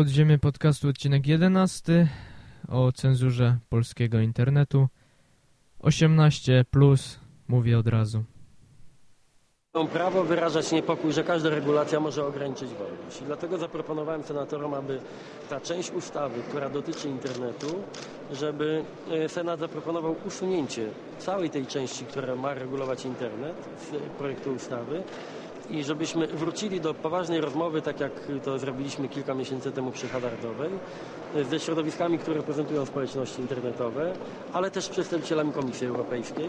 Podziemie Podcastu, odcinek 11 o cenzurze polskiego internetu. 18 plus, mówię od razu. Mają prawo wyrażać niepokój, że każda regulacja może ograniczyć wolność. I dlatego zaproponowałem senatorom, aby ta część ustawy, która dotyczy internetu, żeby e, Senat zaproponował usunięcie całej tej części, która ma regulować internet z projektu ustawy i żebyśmy wrócili do poważnej rozmowy, tak jak to zrobiliśmy kilka miesięcy temu przy Hazardowej, ze środowiskami, które reprezentują społeczności internetowe, ale też z przedstawicielami Komisji Europejskiej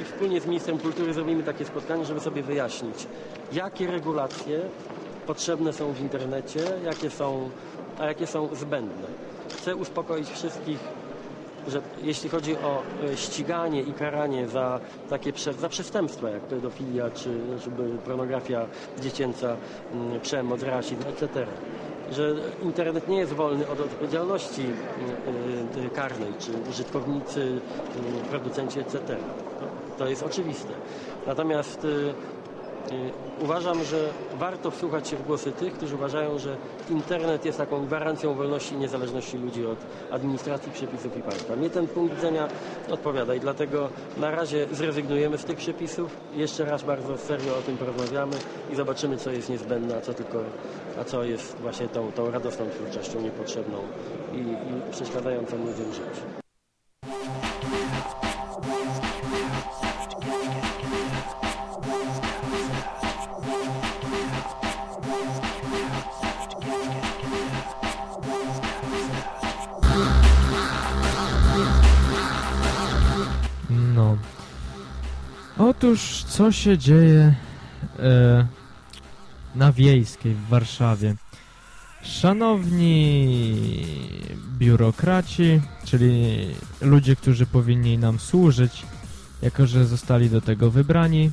i wspólnie z Ministrem Kultury zrobimy takie spotkanie, żeby sobie wyjaśnić, jakie regulacje potrzebne są w internecie, jakie są, a jakie są zbędne. Chcę uspokoić wszystkich że jeśli chodzi o e, ściganie i karanie za takie za przestępstwa jak pedofilia czy, czy pornografia dziecięca, mm, przemoc, rasizm, etc., że internet nie jest wolny od odpowiedzialności mm, e, karnej, czy użytkownicy, mm, producenci, etc. To jest oczywiste. Natomiast e, uważam, że warto wsłuchać się w głosy tych, którzy uważają, że internet jest taką gwarancją wolności i niezależności ludzi od administracji, przepisów i państwa. Mnie ten punkt widzenia odpowiada i dlatego na razie zrezygnujemy z tych przepisów. Jeszcze raz bardzo serio o tym porozmawiamy i zobaczymy, co jest niezbędne, a co tylko, a co jest właśnie tą, tą radosną twórczością niepotrzebną i, i przeszkadzającą ludziom żyć. Otóż, co się dzieje e, na Wiejskiej w Warszawie? Szanowni biurokraci, czyli ludzie, którzy powinni nam służyć, jako że zostali do tego wybrani,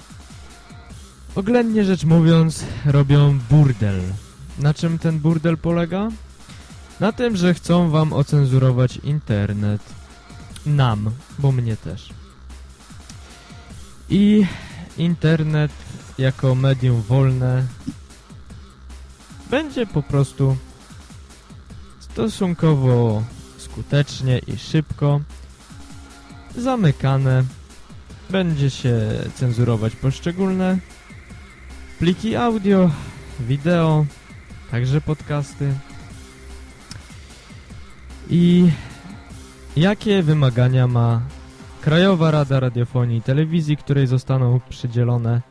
oględnie rzecz mówiąc, robią burdel. Na czym ten burdel polega? Na tym, że chcą wam ocenzurować internet. Nam, bo mnie też. I internet jako medium wolne będzie po prostu stosunkowo skutecznie i szybko zamykane. Będzie się cenzurować poszczególne pliki audio, wideo, także podcasty. I jakie wymagania ma Krajowa Rada Radiofonii i Telewizji, której zostaną przydzielone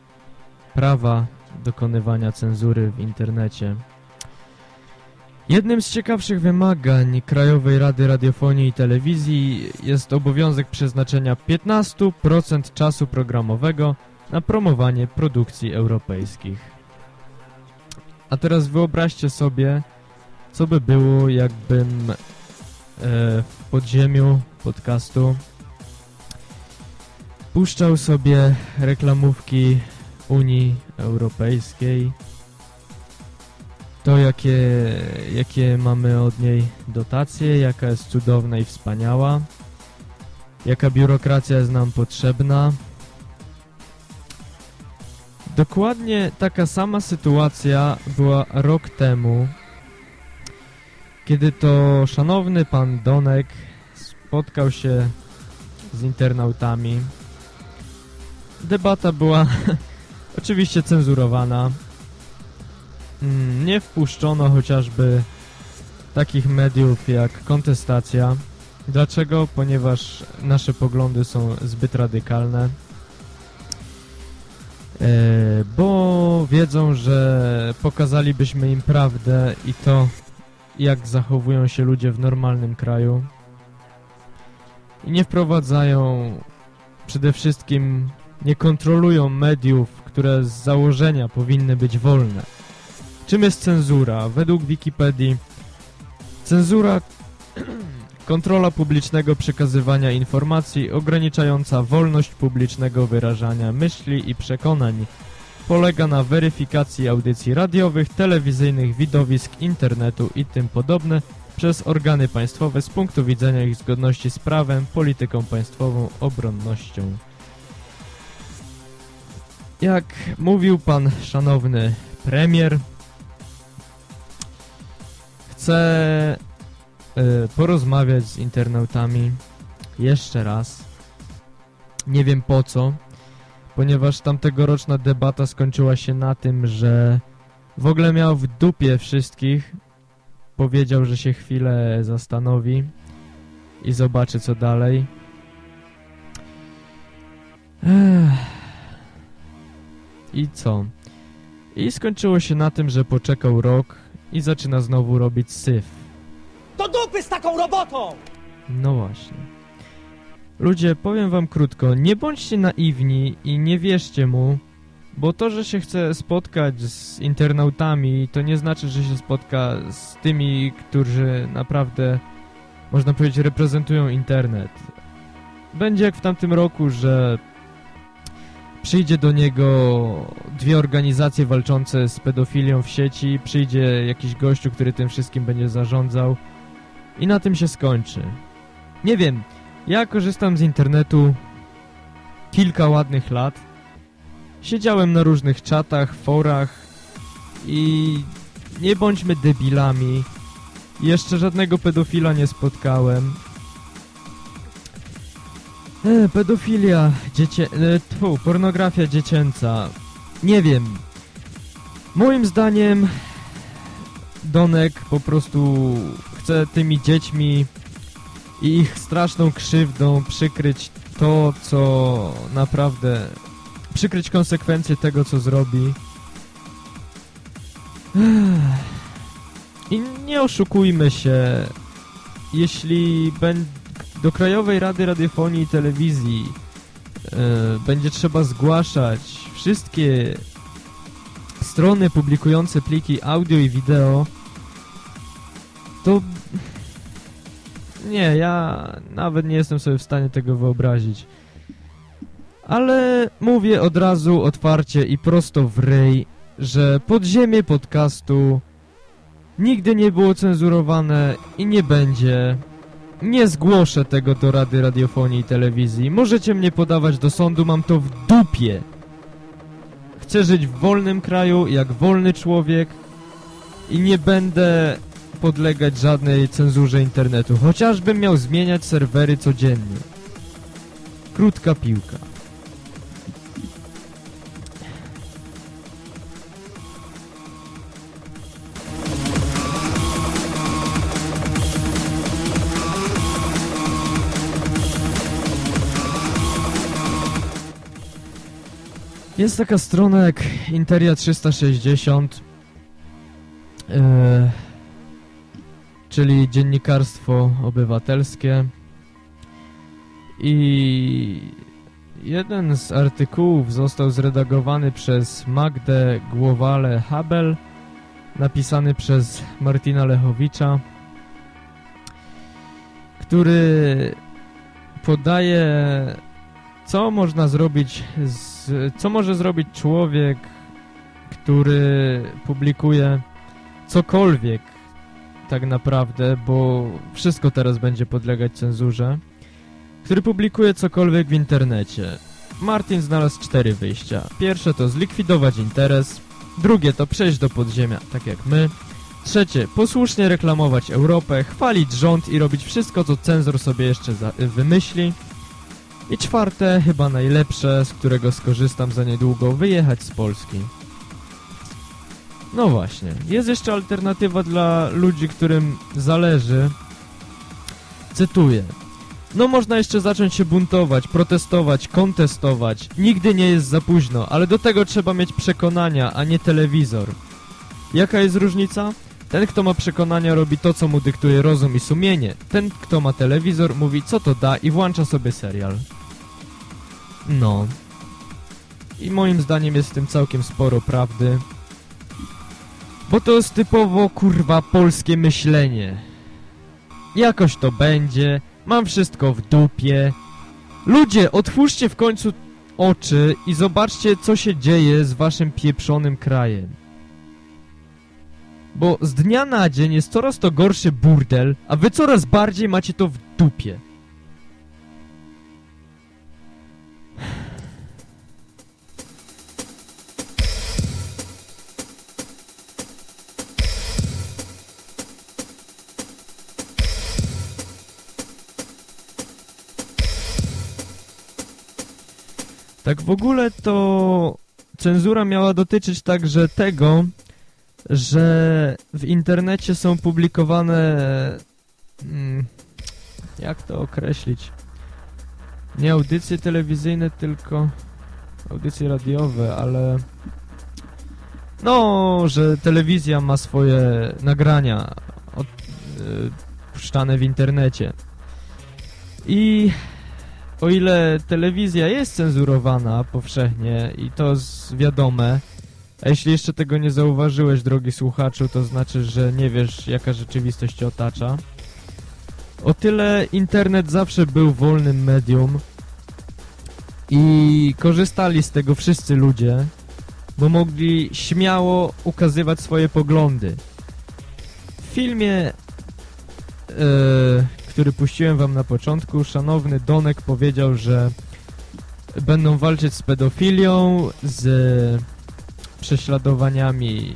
prawa dokonywania cenzury w internecie. Jednym z ciekawszych wymagań Krajowej Rady Radiofonii i Telewizji jest obowiązek przeznaczenia 15% czasu programowego na promowanie produkcji europejskich. A teraz wyobraźcie sobie, co by było, jakbym e, w podziemiu podcastu puszczał sobie reklamówki Unii Europejskiej. To jakie, jakie mamy od niej dotacje, jaka jest cudowna i wspaniała, jaka biurokracja jest nam potrzebna. Dokładnie taka sama sytuacja była rok temu, kiedy to szanowny pan Donek spotkał się z internautami Debata była oczywiście cenzurowana. Mm, nie wpuszczono chociażby takich mediów jak kontestacja. Dlaczego? Ponieważ nasze poglądy są zbyt radykalne. E, bo wiedzą, że pokazalibyśmy im prawdę i to, jak zachowują się ludzie w normalnym kraju. I nie wprowadzają przede wszystkim nie kontrolują mediów, które z założenia powinny być wolne. Czym jest cenzura? Według Wikipedii cenzura kontrola publicznego przekazywania informacji ograniczająca wolność publicznego wyrażania myśli i przekonań polega na weryfikacji audycji radiowych, telewizyjnych, widowisk, internetu i tym podobne przez organy państwowe z punktu widzenia ich zgodności z prawem, polityką państwową, obronnością. Jak mówił pan szanowny premier, chcę y, porozmawiać z internautami jeszcze raz. Nie wiem po co, ponieważ tamtegoroczna debata skończyła się na tym, że w ogóle miał w dupie wszystkich. Powiedział, że się chwilę zastanowi i zobaczy co dalej. Ech. I co? I skończyło się na tym, że poczekał rok i zaczyna znowu robić syf. Do dupy z taką robotą! No właśnie. Ludzie, powiem wam krótko, nie bądźcie naiwni i nie wierzcie mu, bo to, że się chce spotkać z internautami, to nie znaczy, że się spotka z tymi, którzy naprawdę, można powiedzieć, reprezentują internet. Będzie jak w tamtym roku, że przyjdzie do niego dwie organizacje walczące z pedofilią w sieci, przyjdzie jakiś gościu, który tym wszystkim będzie zarządzał i na tym się skończy. Nie wiem, ja korzystam z internetu kilka ładnych lat. Siedziałem na różnych czatach, forach i nie bądźmy debilami. Jeszcze żadnego pedofila nie spotkałem. E, pedofilia, dziecię... E, tfu, pornografia dziecięca. Nie wiem. Moim zdaniem Donek po prostu chce tymi dziećmi i ich straszną krzywdą przykryć to, co naprawdę... przykryć konsekwencje tego, co zrobi. I nie oszukujmy się, jeśli do Krajowej Rady Radiofonii i Telewizji yy, będzie trzeba zgłaszać wszystkie strony publikujące pliki audio i wideo, to... Nie, ja nawet nie jestem sobie w stanie tego wyobrazić. Ale mówię od razu otwarcie i prosto w ryj, że podziemie podcastu nigdy nie było cenzurowane i nie będzie. Nie zgłoszę tego do Rady Radiofonii i Telewizji. Możecie mnie podawać do sądu, mam to w dupie. Chcę żyć w wolnym kraju, jak wolny człowiek i nie będę podlegać żadnej cenzurze internetu, chociażbym miał zmieniać serwery codziennie. Krótka piłka. Jest taka strona jak Interia 360 yy, czyli dziennikarstwo obywatelskie. I jeden z artykułów został zredagowany przez Magdę Głowale-Habel napisany przez Martina Lechowicza który podaje co można zrobić z, co może zrobić człowiek który publikuje cokolwiek tak naprawdę, bo wszystko teraz będzie podlegać cenzurze, który publikuje cokolwiek w internecie. Martin znalazł cztery wyjścia. Pierwsze to zlikwidować interes, drugie to przejść do podziemia, tak jak my, trzecie posłusznie reklamować Europę, chwalić rząd i robić wszystko, co cenzor sobie jeszcze wymyśli, i czwarte, chyba najlepsze, z którego skorzystam za niedługo, wyjechać z Polski. No właśnie. Jest jeszcze alternatywa dla ludzi, którym zależy. Cytuję. No można jeszcze zacząć się buntować, protestować, kontestować. Nigdy nie jest za późno, ale do tego trzeba mieć przekonania, a nie telewizor. Jaka jest różnica? Ten, kto ma przekonania, robi to, co mu dyktuje rozum i sumienie. Ten, kto ma telewizor, mówi, co to da i włącza sobie serial. No. I moim zdaniem jest w tym całkiem sporo prawdy. Bo to jest typowo, kurwa, polskie myślenie. Jakoś to będzie, mam wszystko w dupie. Ludzie, otwórzcie w końcu oczy i zobaczcie, co się dzieje z waszym pieprzonym krajem. Bo z dnia na dzień jest coraz to gorszy burdel, a wy coraz bardziej macie to w dupie. Tak w ogóle to cenzura miała dotyczyć także tego, że w internecie są publikowane... Mm, jak to określić? Nie audycje telewizyjne, tylko audycje radiowe, ale... No, że telewizja ma swoje nagrania od, y, w internecie. I o ile telewizja jest cenzurowana powszechnie i to jest wiadome, a jeśli jeszcze tego nie zauważyłeś, drogi słuchaczu, to znaczy, że nie wiesz, jaka rzeczywistość cię otacza. O tyle internet zawsze był wolnym medium i korzystali z tego wszyscy ludzie, bo mogli śmiało ukazywać swoje poglądy. W filmie, e, który puściłem wam na początku, szanowny Donek powiedział, że będą walczyć z pedofilią, z prześladowaniami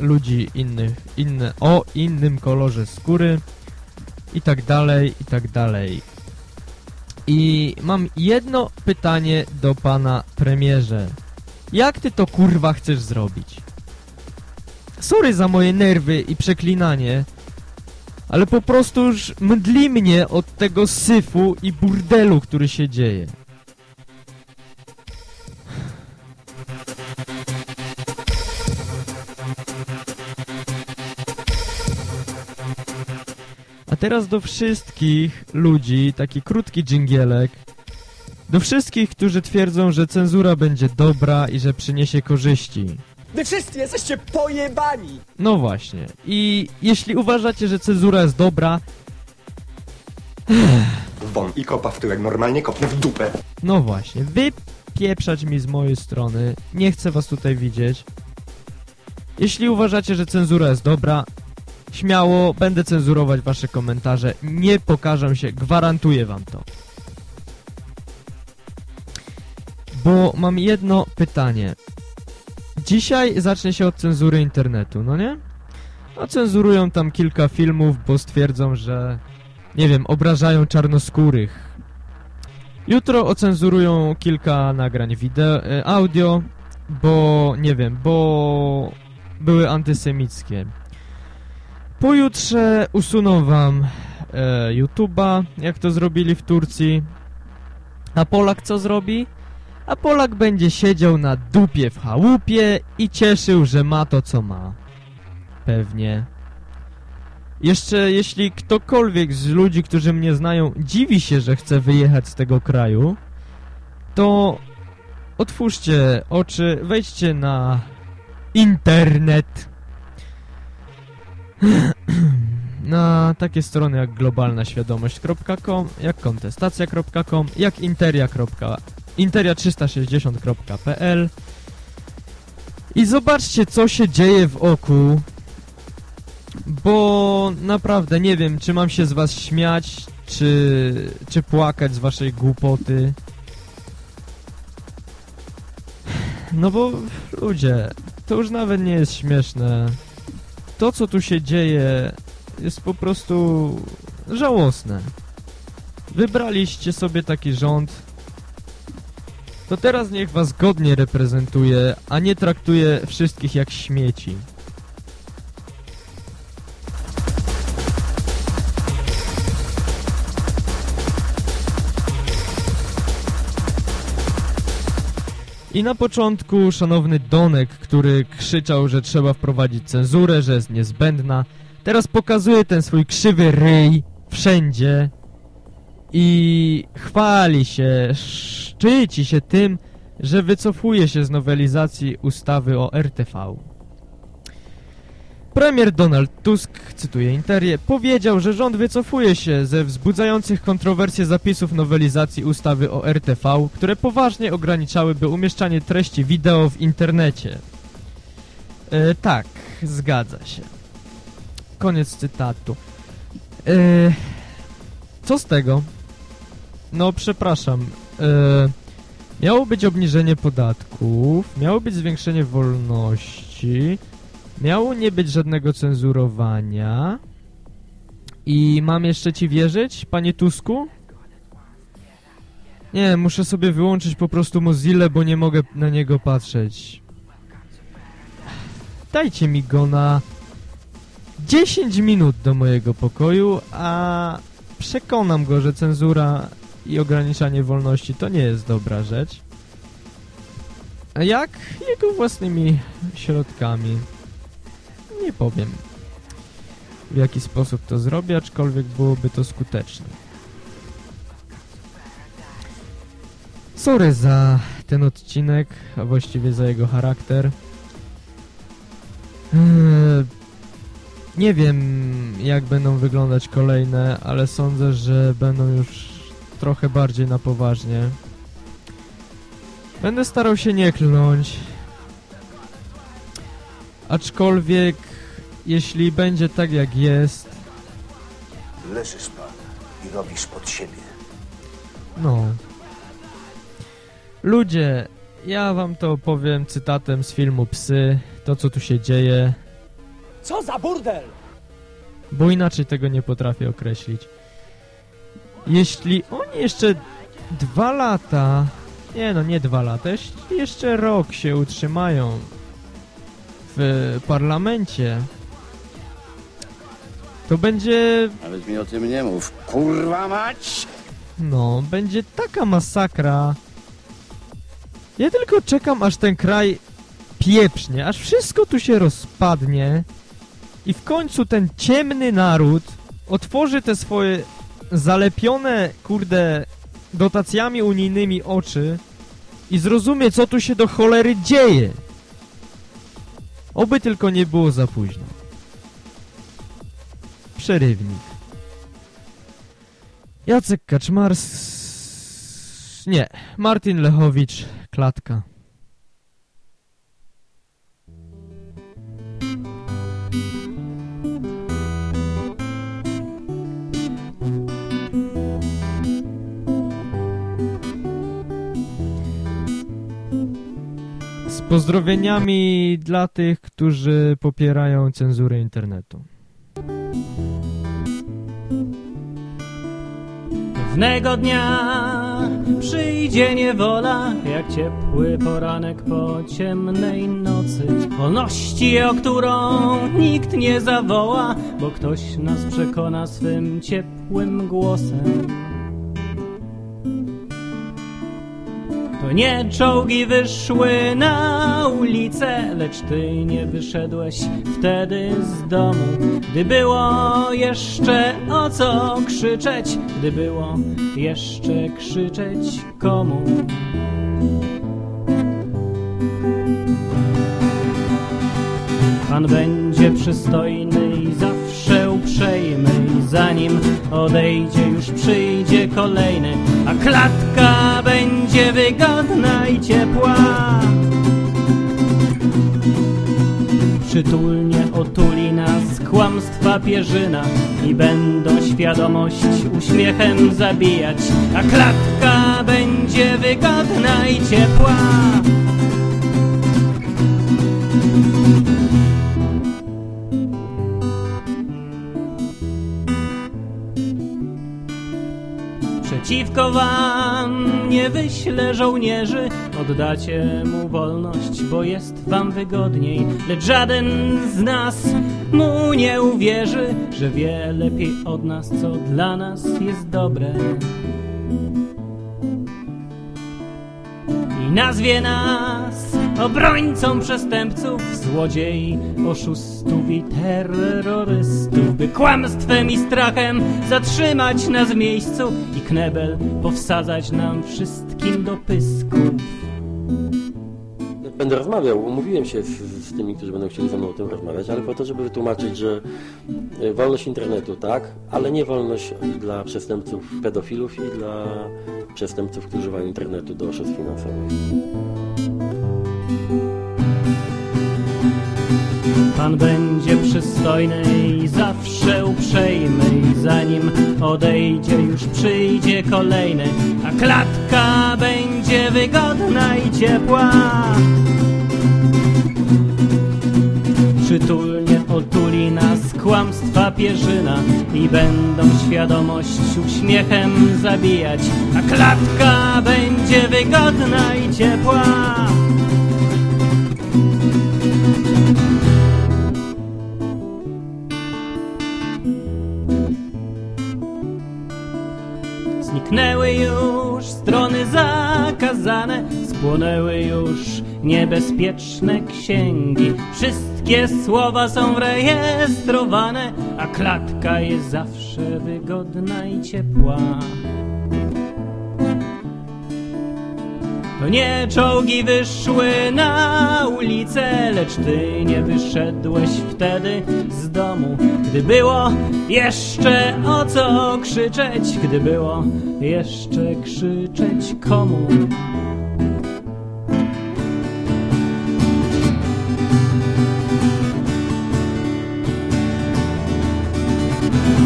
ludzi innych, inne, o innym kolorze skóry i tak dalej, i tak dalej. I mam jedno pytanie do pana premierze. Jak ty to kurwa chcesz zrobić? Sorry za moje nerwy i przeklinanie, ale po prostu już mdli mnie od tego syfu i burdelu, który się dzieje. A teraz do wszystkich ludzi, taki krótki dżingielek. Do wszystkich, którzy twierdzą, że cenzura będzie dobra i że przyniesie korzyści. Wy wszyscy jesteście pojebani! No właśnie. I jeśli uważacie, że cenzura jest dobra, Won i kopa w tyłek, normalnie kopnę w dupę. no właśnie, wypieprzać mi z mojej strony. Nie chcę was tutaj widzieć. Jeśli uważacie, że cenzura jest dobra, śmiało, będę cenzurować wasze komentarze. Nie pokażę się, gwarantuję wam to. Bo mam jedno pytanie. Dzisiaj zacznie się od cenzury internetu, no nie? No cenzurują tam kilka filmów, bo stwierdzą, że nie wiem, obrażają czarnoskórych. Jutro ocenzurują kilka nagrań wideo, e, audio, bo nie wiem, bo były antysemickie. Pojutrze usuną wam e, YouTube'a, jak to zrobili w Turcji. A Polak co zrobi? A Polak będzie siedział na dupie w chałupie i cieszył, że ma to co ma. Pewnie. Jeszcze jeśli ktokolwiek z ludzi, którzy mnie znają, dziwi się, że chcę wyjechać z tego kraju, to otwórzcie oczy, wejdźcie na internet. na takie strony jak globalnaświadomość.com, jak kontestacja.com, jak interia. interia360.pl i zobaczcie, co się dzieje w oku bo naprawdę nie wiem, czy mam się z was śmiać, czy, czy płakać z waszej głupoty. No bo ludzie, to już nawet nie jest śmieszne. To, co tu się dzieje, jest po prostu żałosne. Wybraliście sobie taki rząd, to teraz niech was godnie reprezentuje, a nie traktuje wszystkich jak śmieci. I na początku szanowny Donek, który krzyczał, że trzeba wprowadzić cenzurę, że jest niezbędna, teraz pokazuje ten swój krzywy ryj wszędzie i chwali się, szczyci się tym, że wycofuje się z nowelizacji ustawy o RTV. Premier Donald Tusk, cytuję Interię, powiedział, że rząd wycofuje się ze wzbudzających kontrowersje zapisów nowelizacji ustawy o RTV, które poważnie ograniczałyby umieszczanie treści wideo w internecie. E, tak, zgadza się. Koniec cytatu. E, co z tego? No, przepraszam. E, miało być obniżenie podatków, miało być zwiększenie wolności, Miało nie być żadnego cenzurowania. I mam jeszcze ci wierzyć, panie Tusku? Nie, muszę sobie wyłączyć po prostu Mozilla, bo nie mogę na niego patrzeć. Dajcie mi go na 10 minut do mojego pokoju, a przekonam go, że cenzura i ograniczanie wolności to nie jest dobra rzecz. Jak? Jego własnymi środkami. Nie powiem w jaki sposób to zrobię, aczkolwiek byłoby to skuteczne. Sorry za ten odcinek, a właściwie za jego charakter. Eee, nie wiem, jak będą wyglądać kolejne, ale sądzę, że będą już trochę bardziej na poważnie. Będę starał się nie klnąć. Aczkolwiek, jeśli będzie tak jak jest, Leżysz pan i robisz pod siebie. no. Ludzie, ja wam to opowiem cytatem z filmu Psy, to co tu się dzieje, Co za burdel! bo inaczej tego nie potrafię określić. Jeśli oni jeszcze dwa lata, nie no, nie dwa lata, jeśli jeszcze rok się utrzymają w parlamencie, to będzie, Nawet mi o tym nie mów. Kurwa mać! no, będzie taka masakra. Ja tylko czekam, aż ten kraj pieprznie, aż wszystko tu się rozpadnie i w końcu ten ciemny naród otworzy te swoje zalepione, kurde, dotacjami unijnymi oczy i zrozumie, co tu się do cholery dzieje. Oby tylko nie było za późno. Przerywnik. Jacek Kaczmars... Nie, Martin Lechowicz, klatka. Pozdrowieniami dla tych, którzy popierają cenzurę internetu. Pewnego dnia przyjdzie niewola, jak ciepły poranek po ciemnej nocy. Wolności, o którą nikt nie zawoła, bo ktoś nas przekona swym ciepłym głosem. To nie czołgi wyszły na ulicę, lecz ty nie wyszedłeś wtedy z domu. Gdy było jeszcze o co krzyczeć, gdy było jeszcze krzyczeć komu. Pan będzie przystojny i zawsze i zanim odejdzie już przyjdzie kolejny, a klatka będzie wygodna i ciepła. Przytulnie otuli nas kłamstwa pierzyna i będą świadomość uśmiechem zabijać, a klatka będzie wygodna i ciepła. Przeciwko wam nie wyślę żołnierzy, oddacie mu wolność, bo jest wam wygodniej. Lecz żaden z nas mu nie uwierzy, że wie lepiej od nas, co dla nas jest dobre. I nazwie nas obrońcą przestępców, złodziei, oszustów i terrorystów, by kłamstwem i strachem zatrzymać nas w miejscu i knebel powsadzać nam wszystkim do pysków. Będę rozmawiał, umówiłem się z, z tymi, którzy będą chcieli ze mną o tym rozmawiać, ale po to, żeby wytłumaczyć, że e, wolność internetu tak, ale nie wolność dla przestępców pedofilów i dla przestępców, którzy używają internetu do oszustw finansowych. Pan będzie przystojny i zawsze uprzejmy i zanim odejdzie już przyjdzie kolejny, a klatka będzie wygodna i ciepła. Przytulnie otuli nas kłamstwa pierzyna i będą świadomość uśmiechem zabijać, a klatka będzie wygodna i ciepła. Zniknęły już strony zakazane, spłonęły już niebezpieczne księgi. Wszystkie słowa są rejestrowane, a klatka jest zawsze wygodna i ciepła. To nie czołgi wyszły na ulicę, lecz ty nie wyszedłeś wtedy z domu. Gdy było jeszcze o co krzyczeć, gdy było jeszcze krzyczeć komu.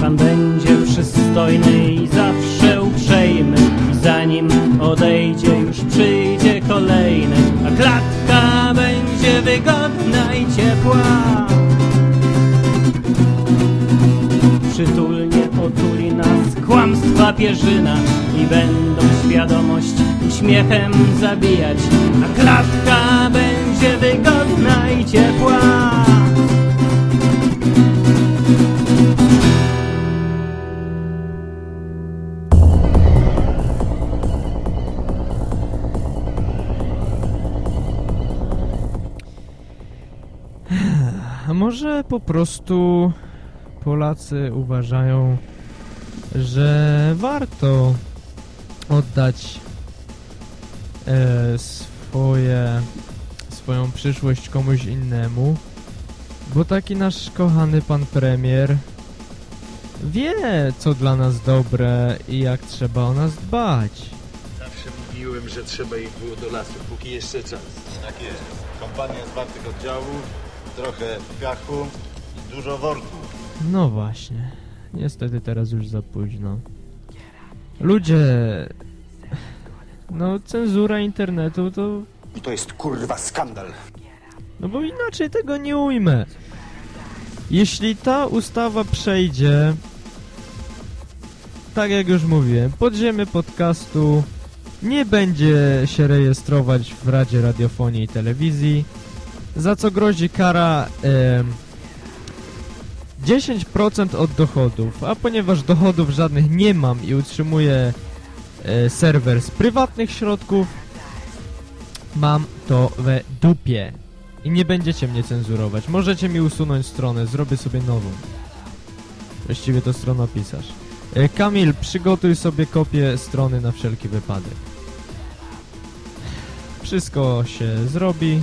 Pan będzie przystojny i zawsze uprzejmy zanim odejdzie już przyjdzie Przytulnie otuli nas kłamstwa pierzyna I będą świadomość uśmiechem zabijać. A klatka będzie wygodna i ciepła może po prostu Polacy uważają, że warto oddać e, swoje, swoją przyszłość komuś innemu, bo taki nasz kochany pan premier wie, co dla nas dobre i jak trzeba o nas dbać. Zawsze mówiłem, że trzeba ich było do lasu, póki jeszcze czas. Tak jest. Kompania zwartych oddziałów, trochę piachu i dużo worków. No właśnie. Niestety teraz już za późno. Ludzie... No, cenzura internetu to... To jest kurwa skandal. No bo inaczej tego nie ujmę. Jeśli ta ustawa przejdzie... Tak jak już mówiłem, podziemie podcastu nie będzie się rejestrować w Radzie Radiofonii i Telewizji, za co grozi kara... em, 10% od dochodów, a ponieważ dochodów żadnych nie mam i utrzymuję e, serwer z prywatnych środków, mam to we dupie. I nie będziecie mnie cenzurować. Możecie mi usunąć stronę, zrobię sobie nową. Właściwie to stronopisarz. E, Kamil, przygotuj sobie kopię strony na wszelki wypadek. Wszystko się zrobi.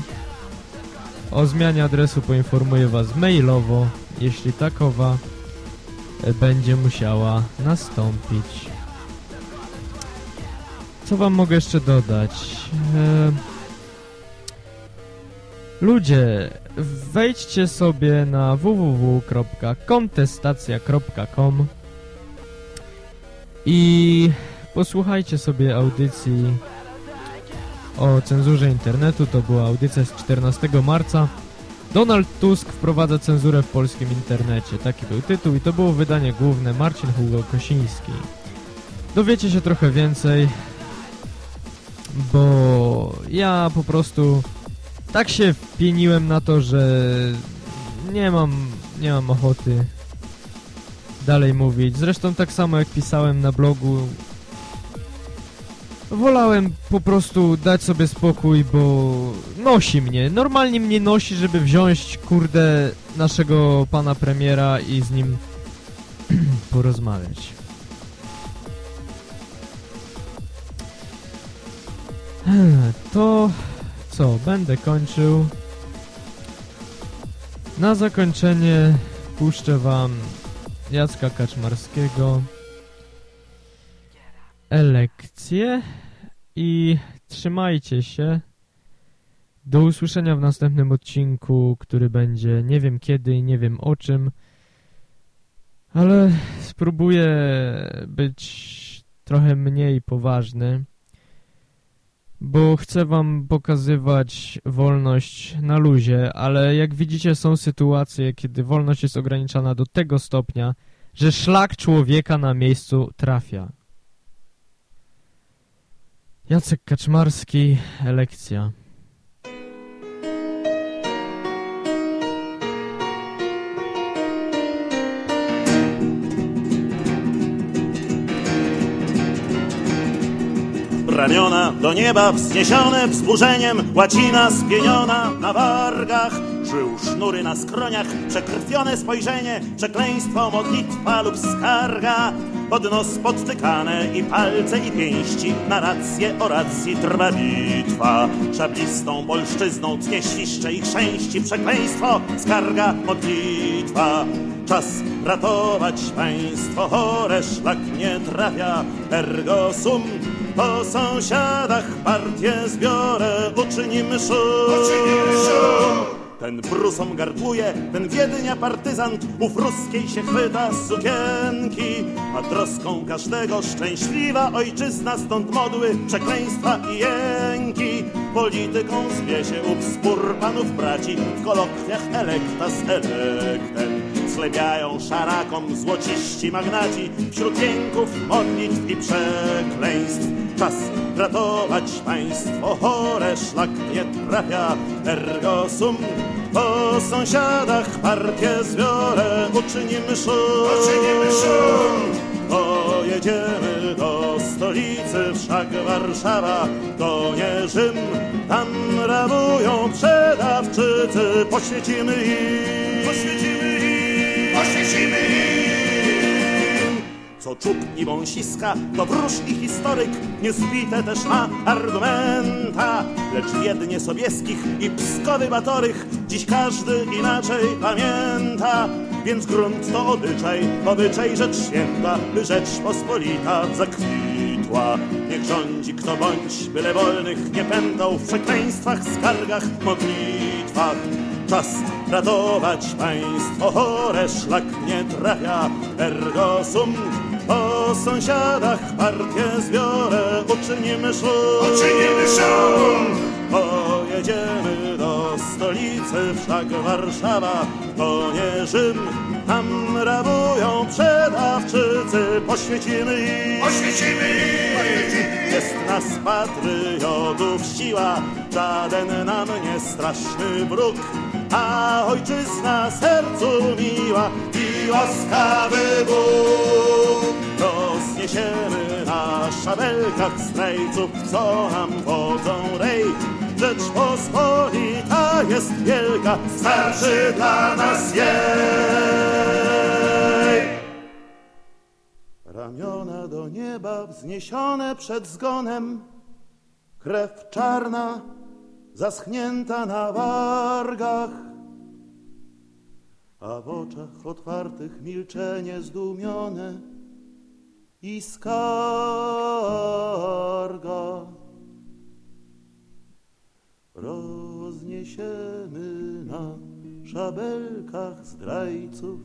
O zmianie adresu poinformuję Was mailowo, jeśli takowa e, będzie musiała nastąpić. Co Wam mogę jeszcze dodać? E... Ludzie, wejdźcie sobie na www.kontestacja.com i posłuchajcie sobie audycji o cenzurze internetu. To była audycja z 14 marca. Donald Tusk wprowadza cenzurę w polskim internecie. Taki był tytuł i to było wydanie główne Marcin Hugo Kosiński. Dowiecie się trochę więcej, bo ja po prostu tak się wpieniłem na to, że nie mam, nie mam ochoty dalej mówić. Zresztą tak samo jak pisałem na blogu, wolałem po prostu dać sobie spokój, bo nosi mnie. Normalnie mnie nosi, żeby wziąć, kurde, naszego pana premiera i z nim porozmawiać. To co, będę kończył. Na zakończenie puszczę wam Jacka Kaczmarskiego Elekcje i trzymajcie się. Do usłyszenia w następnym odcinku, który będzie nie wiem kiedy nie wiem o czym, ale spróbuję być trochę mniej poważny. bo chcę wam pokazywać wolność na luzie, ale jak widzicie są sytuacje, kiedy wolność jest ograniczana do tego stopnia, że szlak człowieka na miejscu trafia. Jacek Kaczmarski, elekcja. Ramiona do nieba wzniesione wzburzeniem, łacina spieniona na wargach. Żył sznury na skroniach, przekrwione spojrzenie, przekleństwo, modlitwa lub skarga. Pod nos podtykane i palce i pięści, na rację o racji trwa bitwa. Szablistą polszczyzną tnie świszcze i chrzęści, przekleństwo, skarga, modlitwa. Czas ratować państwo, chore szlak nie trafia, ergo sum. Po sąsiadach partię zbiorę, uczynimy szum. Ten brusom gardłuje, ten wiednia partyzant, ów ruskiej się chwyta sukienki. A troską każdego szczęśliwa ojczyzna, stąd modły, przekleństwa i jęki. Polityką zwie się ów spór panów braci, w kolokwiach elekta z elektem. Sklepiają szarakom złociści magnaci, wśród jęków, modlitw i przekleństw. Czas ratować państwo, chore szlak nie trafia, ergo sum. Po sąsiadach partię zbiorę, uczynimy szum. Uczynimy szum. Pojedziemy do stolicy, wszak Warszawa to nie Rzym. Tam rabują przedawczycy, poświecimy im. Poświecimy im. Poświecimy im. Co czub i wąsiska, to wróż i historyk, niezbite też ma argumenta. Lecz jedynie sobieskich i pskowy batorych, dziś każdy inaczej pamięta. Więc grunt to obyczaj, obyczaj rzecz święta, by rzecz pospolita zakwitła. Niech rządzi kto bądź, byle wolnych nie pętał w przekleństwach, skargach, modlitwach. Czas ratować państwo, chore szlak nie trafia, ergo sum. Po sąsiadach partię zbiorę, uczynimy szum. Uczynimy szum. Pojedziemy do stolicy, wszak Warszawa to nie Rzym. Tam rabują przedawczycy, poświecimy im. Poświecimy im. Jest nas patriotów siła, żaden nam nie straszny wróg. A ojczyzna sercu miła łaskawy Bóg. Rozniesiemy na szabelkach zdrajców, co nam wodzą rej. Rzeczpospolita jest wielka, starszy dla nas jej. Ramiona do nieba wzniesione przed zgonem, krew czarna zaschnięta na wargach, a w oczach otwartych milczenie zdumione i skarga. Rozniesiemy na szabelkach zdrajców,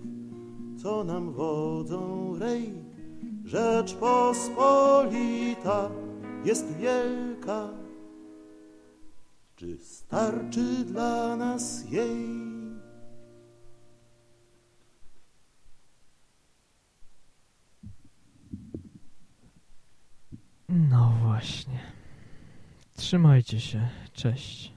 co nam wodzą rej. Rzeczpospolita jest wielka, czy starczy dla nas jej? No właśnie. Trzymajcie się. Cześć.